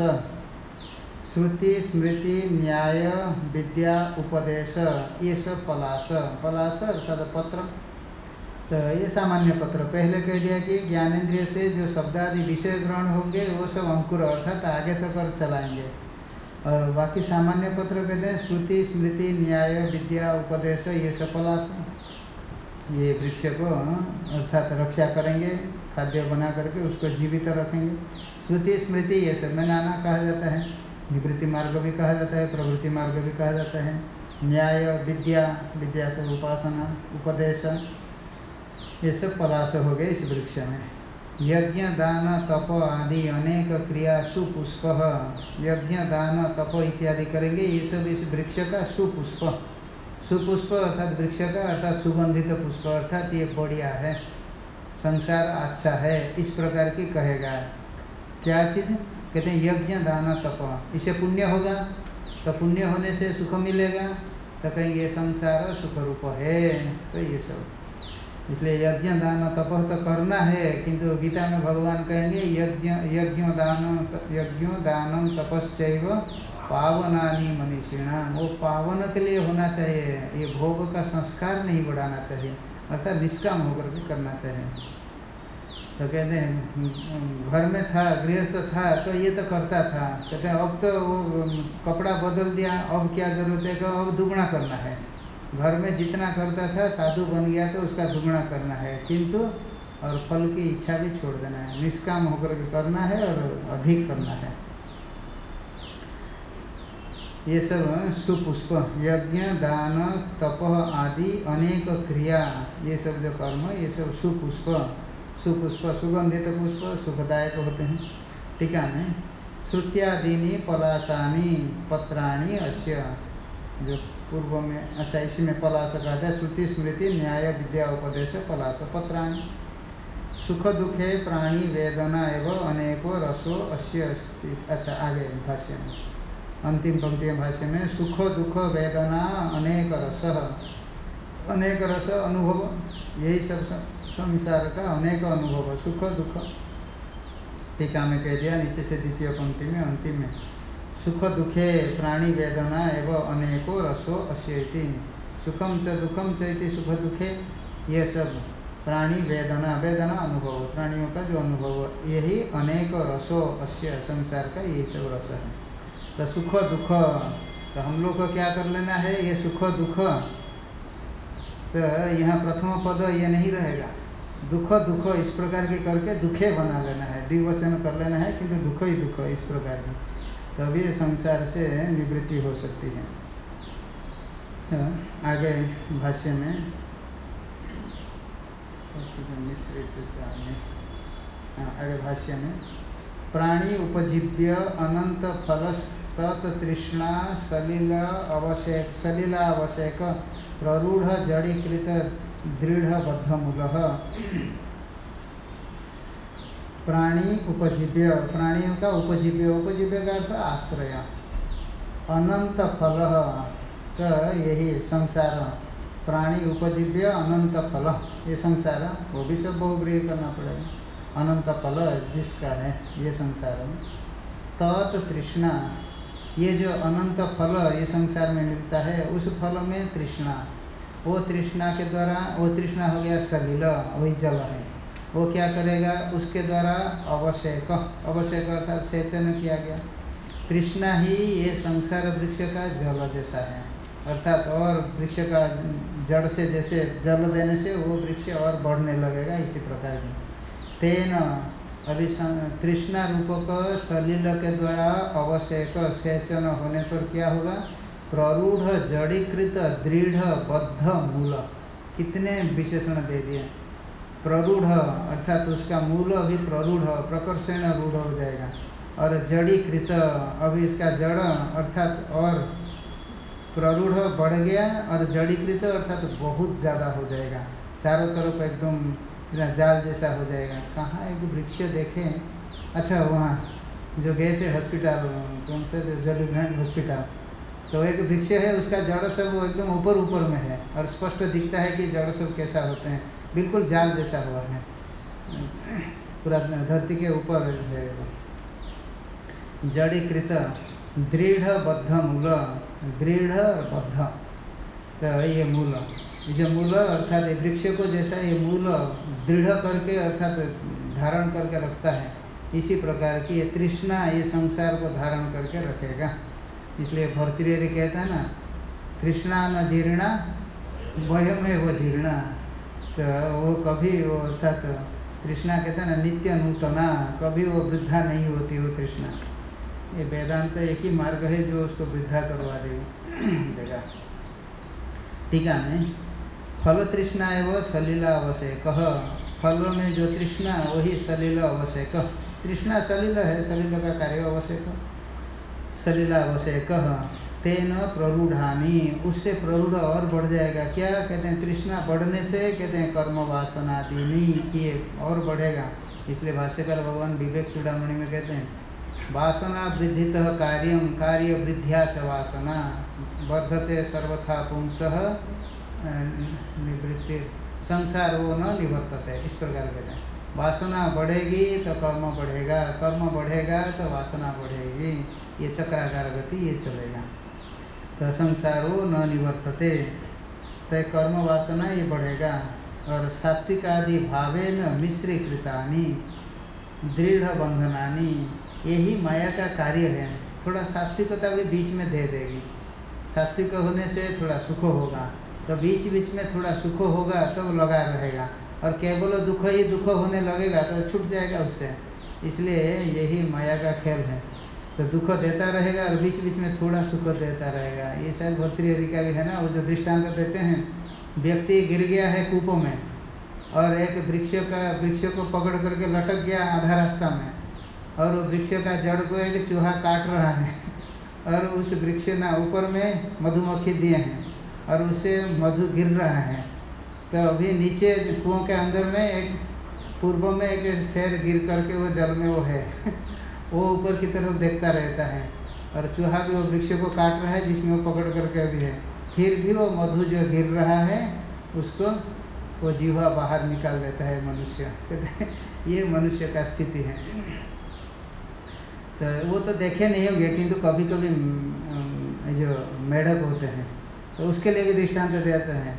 श्रुति स्मृति न्याय विद्या उपदेश, ये सब पलाश। पलाश अर्थात पत्र। तो ये सामान्य पत्र। पहले कह दिया कि ज्ञानेन्द्रिय से जो शब्द आदि विषय ग्रहण होंगे, वो सब अंकुर अर्थात आगे तक और चलाएँगे। और बाकी सामान्य पत्र कहते हैं, श्रुति स्मृति न्याय विद्या उपदेश, ये सब पलाश। ये वृक्ष को अर्थात रक्षा करेंगे। खाद्य बना करके उसको जीवित रखेंगे। श्रुति स्मृति, ये सब में नाना कहा जाता है। निवृत्ति मार्ग भी कहा जाता है, प्रवृत्ति मार्ग भी कहा जाता है। न्याय, विद्या विद्या से उपासना, उपदेश, ये सब पलाश हो गए इस वृक्ष में। यज्ञ, दान, तप आदि अनेक क्रिया, सुपुष्प, यज्ञ, दान, तप इत्यादि करेंगे। ये सब इस वृक्ष का सुपुष्प। सुपुष्प अर्थात वृक्ष का अर्थात सुगंधित पुष्प अर्थात ये बढ़िया है। संसार अच्छा है, इस प्रकार की कहेगा। क्या चीज़? कहते हैं, यज्ञ दान तप। इसे पुण्य होगा तो पुण्य होने से सुख मिलेगा तो कहेंगे, संसार सुख रूप है। तो ये सब। इसलिए यज्ञ दान तप तो करना है, किंतु गीता में भगवान कहेंगे, यज्ञ यज्ञ दान, यज्ञ दानम तपस्व पावनानी मनीषिणाम। वो पावन के लिए होना चाहिए, ये भोग का संस्कार नहीं बढ़ाना चाहिए, अर्थात निष्काम होकर के करना चाहिए। तो कहते हैं घर में था, गृहस्थ था तो ये तो करता था। कहते हैं, अब तो वो कपड़ा बदल दिया, अब क्या ज़रूरत है? कि अब दुगना करना है। घर में जितना करता था, साधु बन गया तो उसका दुगना करना है। किंतु, और फल की इच्छा भी छोड़ देना है। निष्काम होकर के करना है और अधिक करना है। ये सब सुपुष्प, यज्ञ, दान, तप आदि अनेक क्रिया, ये सब जो कर्म, ये सब सुपुष्प। सुपुष्प सुगंधित पुष्प सुखदायक होते हैं। टीका में श्रुत्यादीनी पलाशानी पत्राणी अश्य जो पूर्व में अच्छा इसी में पलाश कहते हैं। श्रुति स्मृति, न्याय, विद्या, उपदेश, पलाश, पत्राणी। सुख दुखे, प्राणी, वेदना एवं अनेको रसो अश्य अच्छा आगे भाष्य में। अंतिम पंक्ति भाष्य में, सुख दुख वेदना अनेक रस। अनेक रस अनुभव, यही सब संसार का अनेक अनुभव, सुख, दुख। टीका में कह दिया, नीचे से द्वितीय पंक्ति में, अंतिम में। सुख, दुखे, प्राणी वेदना एवं अनेको रसो अश्यति सुखम च, दुखम चैति सुख, दुखे, ये सब। प्राणी वेदना वेदना अनुभव, प्राणियों का जो अनुभव, यही अनेक रसो अश्य संसार का यही सब रस है। तो सुख, दुख तो हम लोग को क्या कर लेना है? ये सुख, दुख तो यहाँ प्रथम पद ये नहीं रहेगा। दुख दुख इस प्रकार के करके दुखे बना लेना है। द्विवचन कर लेना है किंतु दुख ही दुख इस प्रकार की तभी संसार से निवृत्ति हो सकती है। तो आगे भाष्य में। हाँ, आगे भाष्य में। प्राणी उपजीव्य अनंत फलस्त तृष्णा सलिल अवशेक सलिलावशेक प्ररूढ़ जड़ीकृत दृढ़ बद्धमूल। प्राणी उपजीव्य, प्राणियों का उपजीव्य उपजीव्य का अर्थ आश्रय। अनंत फल तो यही संसार। प्राणी उपजीव्य, अनंत फल। ये संसार, वो भी सब बहुग्रह करना पड़ेगा। अनंत फल जिसका है, ये संसार। तत् तृष्णा ये जो अनंत फल ये संसार में मिलता है, उस फल में तृष्णा। वो तृष्णा के द्वारा, वो तृष्णा हो गया सलील वही जल है। वो क्या करेगा? उसके द्वारा अवशेक अवशेक अर्थात सेचन किया गया। तृष्णा ही ये संसार वृक्ष का जल जैसा है। अर्थात और वृक्ष का जड़ से जैसे जल देने से वो वृक्ष और बढ़ने लगेगा इसी प्रकार की तेन अभी तृष्णा रूपक सलील के द्वारा अवशेक सेचन होने पर क्या होगा? प्ररूढ़, जड़ीकृत, दृढ़, बद्ध मूल। कितने विशेषण दे दिए? प्ररूढ़, अर्थात उसका मूल अभी प्ररूढ़, प्रकर्षण रूढ़ हो जाएगा। और जड़ीकृत, अभी इसका जड़, अर्थात और प्ररूढ़ बढ़ गया, और जड़ीकृत, अर्थात बहुत ज़्यादा हो जाएगा। चारों तरफ़ एकदम जाल जैसा हो जाएगा। कहाँ एक वृक्ष देखें? अच्छा वहाँ, जो गए थे हॉस्पिटल कौन से जलीग्रैंड हॉस्पिटल तो एक वृक्ष है, उसका जड़ सब वो एकदम ऊपर ऊपर में है और स्पष्ट दिखता है कि जड़ सब कैसा होते हैं। बिल्कुल जाल जैसा हुआ है। पूरा धरती के ऊपर है। जड़ीकृत दृढ़ बद्ध मूल दृढ़ बद्ध तो ये मूल। जो मूल अर्थात वृक्ष को जैसा ये मूल दृढ़ करके अर्थात धारण करके रखता है, इसी प्रकार की ये तृष्णा ये संसार को धारण करके रखेगा। इसलिए भर्तृहरि कहता है ना, तृष्णा न जीर्णा वयम में वो जीर्णा। तो वो कभी वो अर्थात तृष्णा कहते हैं ना, नित्य नूतना, कभी वो वृद्धा नहीं होती वो तृष्णा। ये वेदांत एक ही मार्ग है जो उसको वृद्धा करवा देगा। <clears throat> टीका में फल तृष्णा एवं सलीला कह फल में जो तृष्णा, वही सलील कह तृष्णा सलील है, सलील का कार्य सलीला कह तेन प्ररूढ़ानी, उससे प्ररूढ़ और बढ़ जाएगा। क्या? कहते हैं, तृष्णा बढ़ने से, कहते हैं, कर्म वासना दीनी किए और बढ़ेगा। इसलिए भाष्यकर भगवान विवेक चूड़ामणि में कहते हैं, वासना वृद्धि कार्य कार्य वृद्धिया च वासना। वर्धते सर्वथा पुंस निवृत्ति। संसार वो न निवर्तते, इस प्रकार कहते हैं। वासना बढ़ेगी तो कर्म बढ़ेगा कर्म बढ़ेगा तो वासना बढ़ेगी। ये चक्राकार गति, ये चलेगा। तो संसार वो न निवर्तते तो कर्म वासना ये बढ़ेगा। और सात्विक आदि भावे न मिश्रीकृतानी दृढ़ बंधनानी यही माया का कार्य है। थोड़ा सात्विकता भी बीच में दे देगी। सात्विक होने से थोड़ा सुख होगा। तो बीच बीच में थोड़ा सुख होगा तो लगा रहेगा। और केवल दुख ही दुख होने लगेगा तो छूट जाएगा उससे। इसलिए यही माया का खेल है। तो दुख देता रहेगा और बीच बीच में थोड़ा सुख देता रहेगा। ये शायद भर्तृहरि का भी है ना, वो जो दृष्टांत देते हैं, व्यक्ति गिर गया है कूपों में और एक वृक्ष का, वृक्ष को पकड़ करके लटक गया आधा रास्ता में और वो वृक्ष का जड़ को एक चूहा काट रहा है और उस वृक्ष ना ऊपर में मधुमक्खी दिए हैं। और उससे मधु गिर रहा है। तो अभी नीचे कुओं के अंदर में एक, पूर्व में एक शेर गिर करके वो जल में वो है। <laughs> वो ऊपर की तरफ़ देखता रहता है। और चूहा भी वो वृक्ष को काट रहा है जिसमें वो पकड़ करके अभी है। फिर भी वो मधु जो गिर रहा है, उसको वो जीवा बाहर निकाल देता है मनुष्य। <laughs> ये मनुष्य का स्थिति है। तो वो तो देखे नहीं होंगे, किंतु कभी कभी जो मेढक होते हैं तो उसके लिए भी दृष्टांत देते हैं।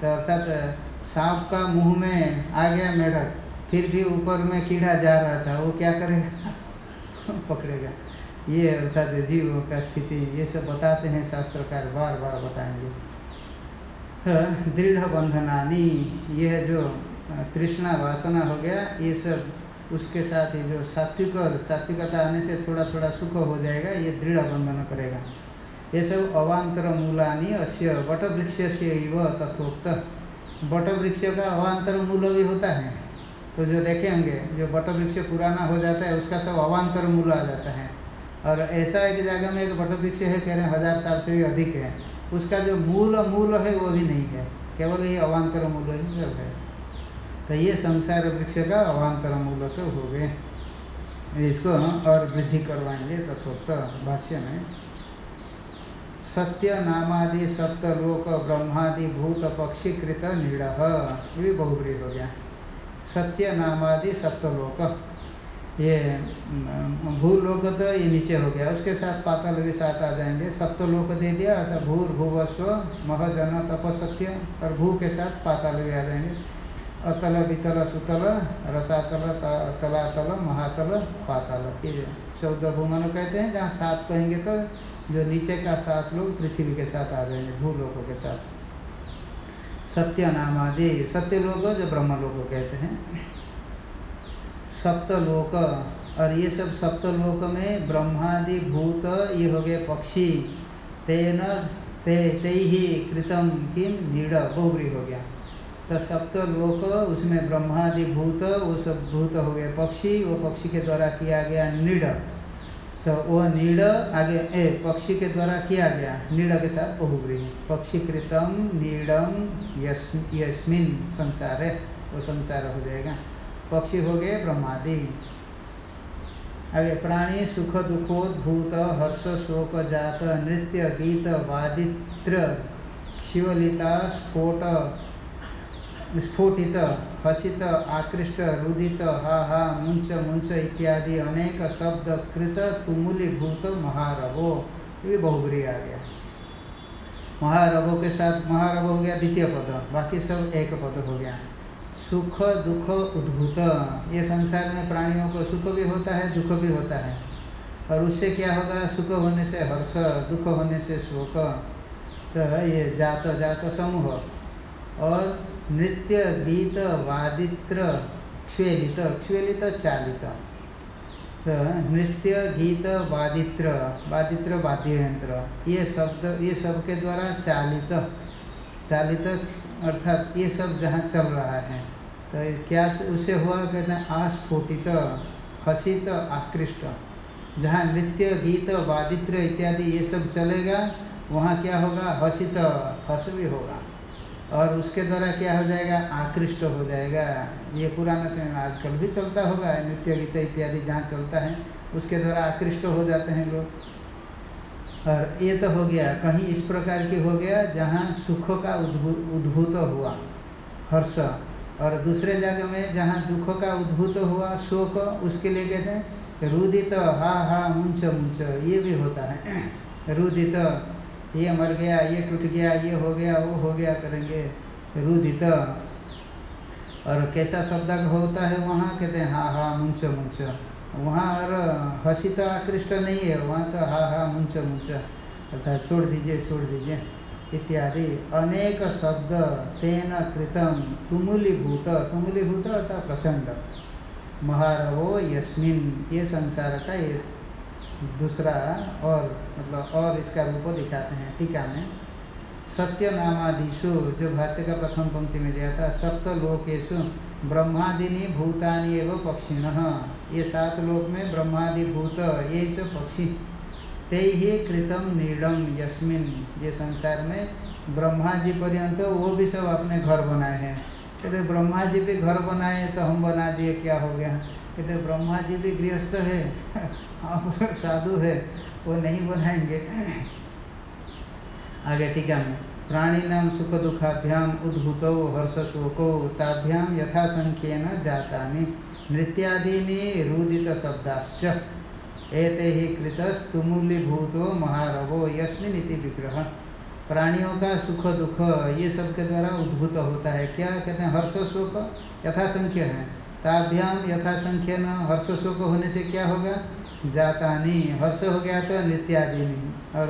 तो अर्थात सांप का मुँह में आ गया मेढक। फिर भी ऊपर में कीड़ा जा रहा था। वो क्या करेगा? <laughs> पकड़ेगा। ये अर्थात जीव का स्थिति ये सब बताते हैं शास्त्रकार बार बार बताएँगे। हाँ, दृढ़ बंधनानी यह जो तृष्णा वासना हो गया ये सब उसके साथ ही जो सात्विक सात्विकता आने से थोड़ा थोड़ा सुख हो जाएगा ये दृढ़ बंधन करेगा। ये सब अवान्तर मूलानी अश्य वट वृक्ष से इव तथोक्त। वट वृक्ष का अवान्तर मूल भी होता है। तो जो देखे होंगे, जो वट वृक्ष पुराना हो जाता है, उसका सब अवान्तर मूल आ जाता है। और ऐसा एक जगह में एक वट वृक्ष है, कह रहे हैं हज़ार साल से भी अधिक है। उसका जो मूल मूल है, वो भी नहीं है। केवल ये अवान्तर मूल ही सब है। तो ये संसार वृक्ष का अवान्तर मूल सब हो गए। इसको और वृद्धि करवाएँगे तथोक्त भाष्य में। सत्य नामादि सप्तलोक ब्रह्मादि, भूत, पक्षी, कृत नीड़ ये भी बहुब्री हो गया। सत्य नामादि सप्तलोक ये भूलोक तो ये नीचे हो गया। उसके साथ पाताल भी साथ आ जाएँगे। सप्तलोक दे दिया, अर्थात भूर, भूवस्व महजन तपसत्य और भू के साथ पाताल भी आ जाएँगे। अतल, वितल, सुतल, रसातल तलातल, महातल, पाताल। ये चौदह भूमन कहते हैं, जहाँ सात कहेंगे तो जो नीचे का सात लोग पृथ्वी के साथ आ जाएँगे भूलोकों के साथ। सत्य नाम आदि सत्य लोग जो ब्रह्म लोग कहते हैं। सप्तलोक और ये सब सप्तलोक में ब्रह्मादि भूत, ये हो गए पक्षी। तेन, ते ते ही कृतम किम नीड़ बहुबरी हो गया। तो सप्तलोक उसमें ब्रह्मादि भूत, वो सब भूत हो गए पक्षी, वो पक्षी के द्वारा किया गया नीड़। तो वो नीड़ आगे ए, पक्षी के द्वारा किया गया। नीड़ के साथ बहुबरी पक्षी कृतम नीड़म यस्मिन संसार। है वो संसार हो जाएगा। पक्षी हो गए ब्रह्मादि। आगे, प्राणी, सुख दुखोद्भूत हर्ष, शोक, जात, नृत्य, गीत, वादित्र, शिवलिता, स्फोट, स्फोटित। हसित आकृष्ट, रुदित, हा हा मुंच मुंच इत्यादि अनेक शब्द कृत तुमुलीभूत महारवो ये बहुबरी आ गया। महारवो के साथ महारव हो गया द्वितीय पद, बाकी सब एक पद हो गया। सुख, दुख, उद्भूत, ये संसार में प्राणियों को सुख भी होता है, दुख भी होता है। और उससे क्या होगा? सुख होने से हर्ष, दुख होने से शोक तो ये जात जात समूह। और नृत्य गीत वादित्र क्ष्वेलित क्षेलित चालित तो नृत्य गीत वादित्र वादित्र वाद्य यंत्र ये शब्द, ये सब के द्वारा चालित चालित अर्थात ये सब जहाँ चल रहा है। तो क्या उससे हुआ कहते हैं आस्फोटित, हसित, आकृष्ट। जहाँ नृत्य गीत वादित्र इत्यादि ये सब चलेगा, वहाँ क्या होगा? हसित, हस भी होगा। और उसके द्वारा क्या हो जाएगा? आकृष्ट हो जाएगा। ये पुराने समय में आजकल भी चलता होगा, नृत्य गीत इत्यादि जहाँ चलता है, उसके द्वारा आकृष्ट हो जाते हैं लोग। और ये तो हो गया, कहीं इस प्रकार की हो गया जहाँ सुख का उद्भूत हुआ, हर्ष। और दूसरे जगह में जहाँ दुख का उद्भूत हुआ, शोक, उसके लिए कहते हैं, रुदित, हा हा, मुंच मुंच, ये भी होता है। रुदित ये मर गया, ये टूट गया, ये हो गया, वो हो गया करेंगे। रुदित। और कैसा शब्द होता है वहाँ? कहते हैं, हा हा, मुंच मुंच। वहाँ और हसी तो आकृष्ट नहीं है, वहाँ तो हा हा, मुंच मुंच। अर्थात छोड़ दीजिए छोड़ दीजिए। इत्यादि। अनेक शब्द, तेन कृतम, तुमुलीभूत। तुमुलीभूत अर्थात प्रचंड। महारवो यस्मिन, ये संसार का ये दूसरा और मतलब और इसका रूप दिखाते हैं, टीका में। सत्य नामादिशु जो भाष्य का प्रथम पंक्ति में दिया था, सप्त लोकेशु ब्रह्मादिनी भूतानी एवं पक्षिण। ये सात लोक में ब्रह्मादि भूत, ये सब पक्षी। ते ही कृतम नीडम यस्मिन। ये संसार में ब्रह्मा जी पर्यंत वो भी सब अपने घर बनाए हैं। कहते तो ब्रह्मा जी भी घर बनाए तो हम बना दिए, क्या हो गया? कहते तो ब्रह्मा जी भी गृहस्थ है। आप साधु है, वो नहीं बनाएँगे। आगे टीका में प्राणी नाम सुख दुखाभ्याम उद्भूत हर्ष शोको ताभ्याम यथा संख्यन जाता नृत्यादीनी रुदित शब्दाश्च एते ही कृतस्तुमूलीभूतो महारवो यस्मिन विग्रह। प्राणियों का सुख दुख ये सब के द्वारा उद्भूत होता है। क्या कहते हैं? हर्ष शोक यथासंख्य है। ताभ्याम यथासंख्य न हर्ष शोक होने से क्या होगा? जाता नहीं, हर्ष हो गया तो नृत्यादि नहीं और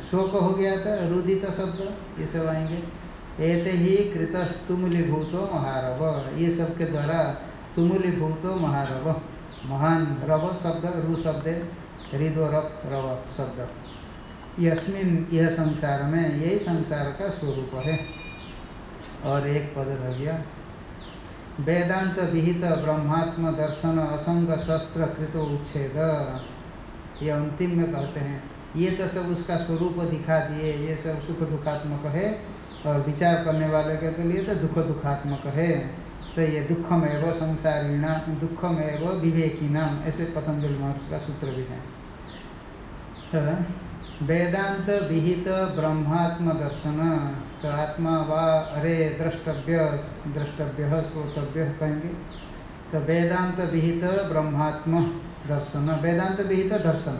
शोक हो गया तो रुदित शब्द, ये सब आएँगे। एत ही कृत कृतस्तुमुलीभूतो महारव, ये सब के द्वारा तुमुलीभूतो महारव। महान रव शब्द, रु शब्द हृदो रव रव शब्द। यस्मिन, यह संसार में यही संसार का स्वरूप है। और एक पद रह गया। वेदांत विहित ब्रह्मात्म दर्शन असंग शस्त्र कृत उच्छेद। ये अंतिम में कहते हैं। ये तो सब उसका स्वरूप दिखा दिए, ये सब सुख दुखात्मक है, और विचार करने वाले के लिए तो दुख दुखात्मक है। तो ये दुखम एवं संसारीणा दुखम एवं विवेकी नाम ऐसे पतंजलि महर्षि का सूत्र भी है। तो वेदांत विहित ब्रह्मात्म दर्शन तो आत्मा वा अरे द्रष्टव्य द्रष्टव्य, श्रोतव्य कहेंगे। तो वेदांत विहित ब्रह्मात्म दर्शन, वेदांत विहित दर्शन।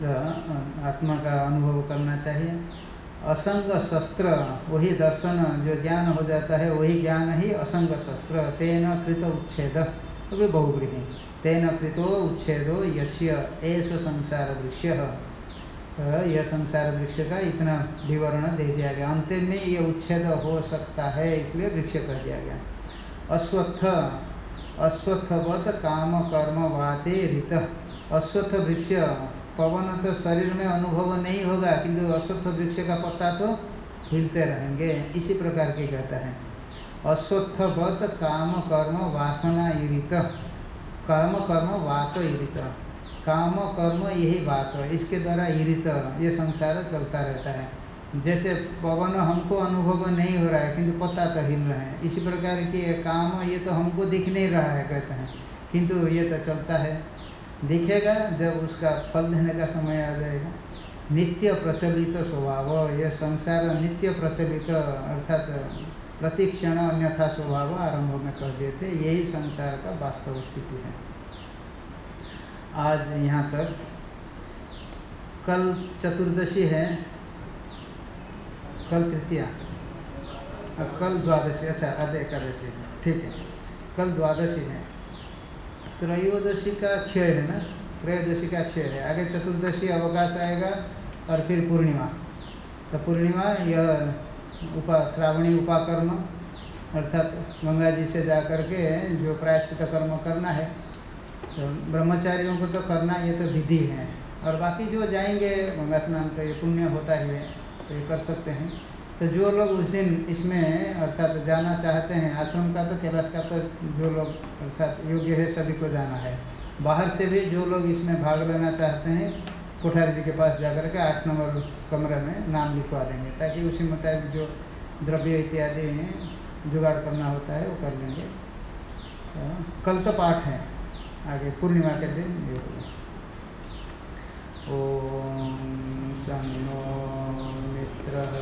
तो आत्मा का अनुभव करना चाहिए। असंग शस्त्र, वही दर्शन जो ज्ञान हो जाता है, वही ज्ञान ही असंग शस्त्र। तेन कृत उच्छेद तो भी तेन कृतो उच्छेदो यश्य एस संसार वृक्ष यह संसार वृक्ष का इतना विवरण दे दिया गया। अंत में यह उच्छेद हो सकता है, इसलिए वृक्ष कह दिया गया। अश्वत्थ अश्वत्थवत काम कर्म वाते रित। अश्वत्थ वृक्ष, पवन तो शरीर में अनुभव नहीं होगा, किंतु अश्वत्थ वृक्ष का पत्ता तो हिलते रहेंगे। इसी प्रकार के कहता है। अश्वत्थवत काम कर्म वासना ईरित काम कर्म वात ईरित काम कर्म यही बात है। इसके द्वारा ईरित ये संसार चलता रहता है। जैसे पवन हमको अनुभव नहीं हो रहा है, किंतु पत्ता तो हिल रहे हैं। इसी प्रकार की काम, ये तो हमको दिख नहीं रहा है, कहते हैं। किंतु ये तो चलता है। दिखेगा जब उसका फल देने का समय आ जाएगा। नित्य प्रचलित स्वभाव यह संसार नित्य प्रचलित, अर्थात प्रतिक्षण अन्यथा स्वभाव आरंभ में कर देते। यही संसार का वास्तव स्थिति है। आज यहाँ तक। कल चतुर्दशी है। कल तृतीया। कल द्वादशी अच्छा आधे एकादशी। ठीक है। कल द्वादशी है। त्रयोदशी का क्षय है ना? त्रयोदशी का क्षय है। आगे चतुर्दशी अवकाश आएगा और फिर पूर्णिमा। तो पूर्णिमा यह उपा, श्रावणी उपाकर्म, अर्थात गंगा जी से जा कर के जो प्रायश्चित कर्म करना है तो ब्रह्मचारियों को तो करना ये तो विधि है। और बाकी जो जाएँगे, गंगा स्नान तो ये पुण्य होता ही है तो ये कर सकते हैं। तो जो लोग उस दिन इसमें अर्थात तो जाना चाहते हैं, आश्रम का तो कैलाश का तो जो लोग अर्थात योग्य है, सभी को जाना है। बाहर से भी जो लोग इसमें भाग लेना चाहते हैं, कोठारी जी के पास जाकर के आठ नंबर कमरे में नाम लिखवा देंगे, ताकि उसी मुताबिक जो द्रव्य इत्यादि जुगाड़ करना होता है, वो कर लेंगे। तो कल तो पाठ है। आगे पूर्णिमा के दिन योग ओम सन्नो मित्रः